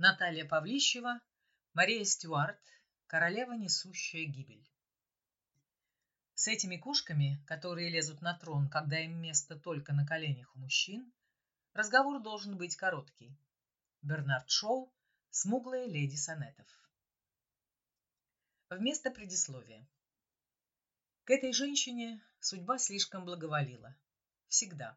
Наталья Павлищева, Мария Стюарт, королева, несущая гибель. С этими кошками, которые лезут на трон, когда им место только на коленях у мужчин, разговор должен быть короткий. Бернард Шоу, смуглая леди сонетов. Вместо предисловия. К этой женщине судьба слишком благоволила. Всегда.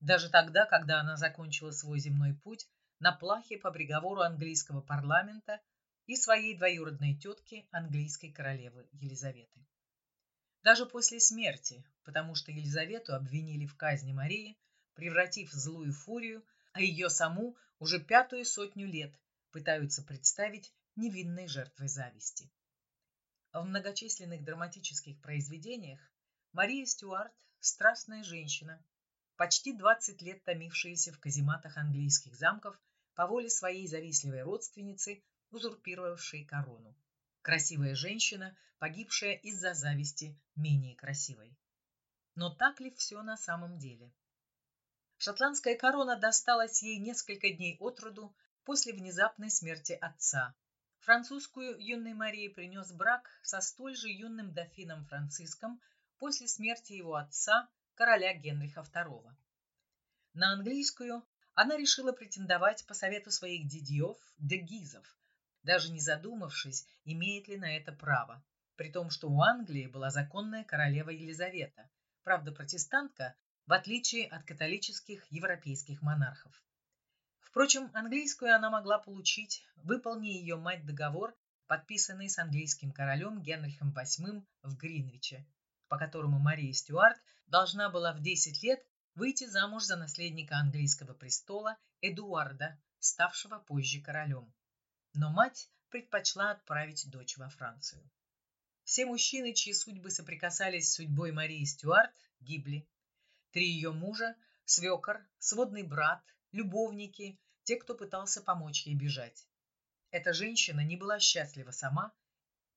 Даже тогда, когда она закончила свой земной путь на плахе по приговору английского парламента и своей двоюродной тетки английской королевы Елизаветы. Даже после смерти, потому что Елизавету обвинили в казни Марии, превратив в злую фурию, а ее саму уже пятую сотню лет пытаются представить невинной жертвой зависти. В многочисленных драматических произведениях Мария Стюарт – страстная женщина, почти 20 лет томившаяся в казематах английских замков по воле своей завистливой родственницы, узурпировавшей корону. Красивая женщина, погибшая из-за зависти менее красивой. Но так ли все на самом деле? Шотландская корона досталась ей несколько дней от роду после внезапной смерти отца. Французскую юной Марии принес брак со столь же юным дофином Франциском после смерти его отца, короля Генриха II. На английскую она решила претендовать по совету своих дядьев, дегизов, даже не задумавшись, имеет ли на это право, при том, что у Англии была законная королева Елизавета, правда протестантка, в отличие от католических европейских монархов. Впрочем, английскую она могла получить, выполни ее мать договор, подписанный с английским королем Генрихом VIII в Гринвиче, по которому Мария Стюарт должна была в 10 лет выйти замуж за наследника английского престола Эдуарда, ставшего позже королем. Но мать предпочла отправить дочь во Францию. Все мужчины, чьи судьбы соприкасались с судьбой Марии Стюарт, гибли. Три ее мужа, свекор, сводный брат, любовники, те, кто пытался помочь ей бежать. Эта женщина не была счастлива сама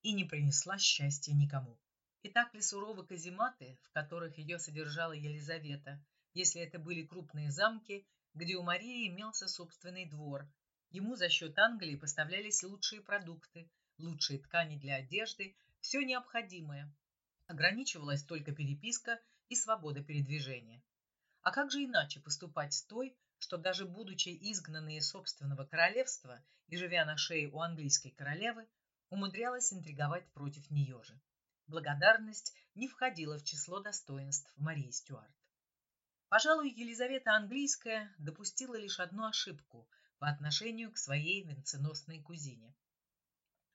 и не принесла счастья никому. И так ли суровы казематы, в которых ее содержала Елизавета, если это были крупные замки, где у Марии имелся собственный двор. Ему за счет Англии поставлялись лучшие продукты, лучшие ткани для одежды, все необходимое. Ограничивалась только переписка и свобода передвижения. А как же иначе поступать с той, что даже будучи изгнанной из собственного королевства и живя на шее у английской королевы, умудрялась интриговать против нее же. Благодарность не входила в число достоинств Марии Стюарт. Пожалуй, Елизавета Английская допустила лишь одну ошибку по отношению к своей венценосной кузине.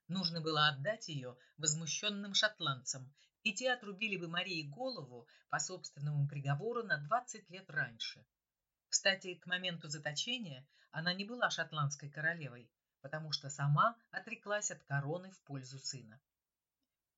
Нужно было отдать ее возмущенным шотландцам, и те отрубили бы Марии голову по собственному приговору на 20 лет раньше. Кстати, к моменту заточения она не была шотландской королевой, потому что сама отреклась от короны в пользу сына.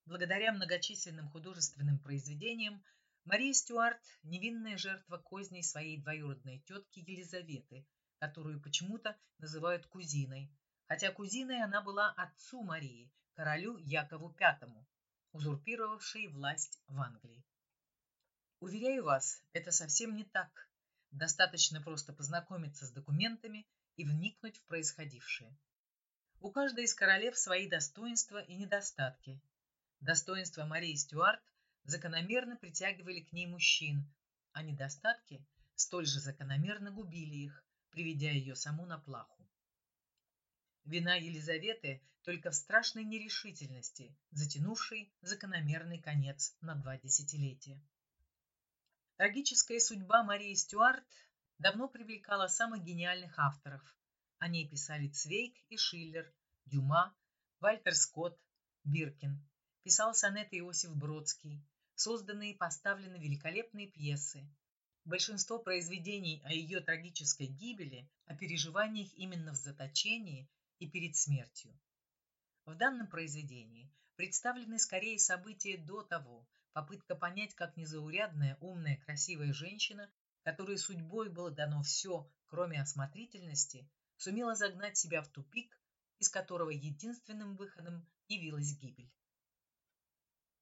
Благодаря многочисленным художественным произведениям Мария Стюарт – невинная жертва козней своей двоюродной тетки Елизаветы, которую почему-то называют кузиной, хотя кузиной она была отцу Марии, королю Якову V, узурпировавшей власть в Англии. Уверяю вас, это совсем не так. Достаточно просто познакомиться с документами и вникнуть в происходившее. У каждой из королев свои достоинства и недостатки. Достоинства Марии Стюарт закономерно притягивали к ней мужчин, а недостатки столь же закономерно губили их, приведя ее саму на плаху. Вина Елизаветы только в страшной нерешительности, затянувшей закономерный конец на два десятилетия. Трагическая судьба Марии Стюарт давно привлекала самых гениальных авторов. О ней писали Цвейк и Шиллер, Дюма, Вальтер Скотт, Биркин. Писал сонеты Иосиф Бродский, созданы и поставлены великолепные пьесы. Большинство произведений о ее трагической гибели, о переживаниях именно в заточении и перед смертью. В данном произведении представлены скорее события до того, попытка понять, как незаурядная, умная, красивая женщина, которой судьбой было дано все, кроме осмотрительности, сумела загнать себя в тупик, из которого единственным выходом явилась гибель.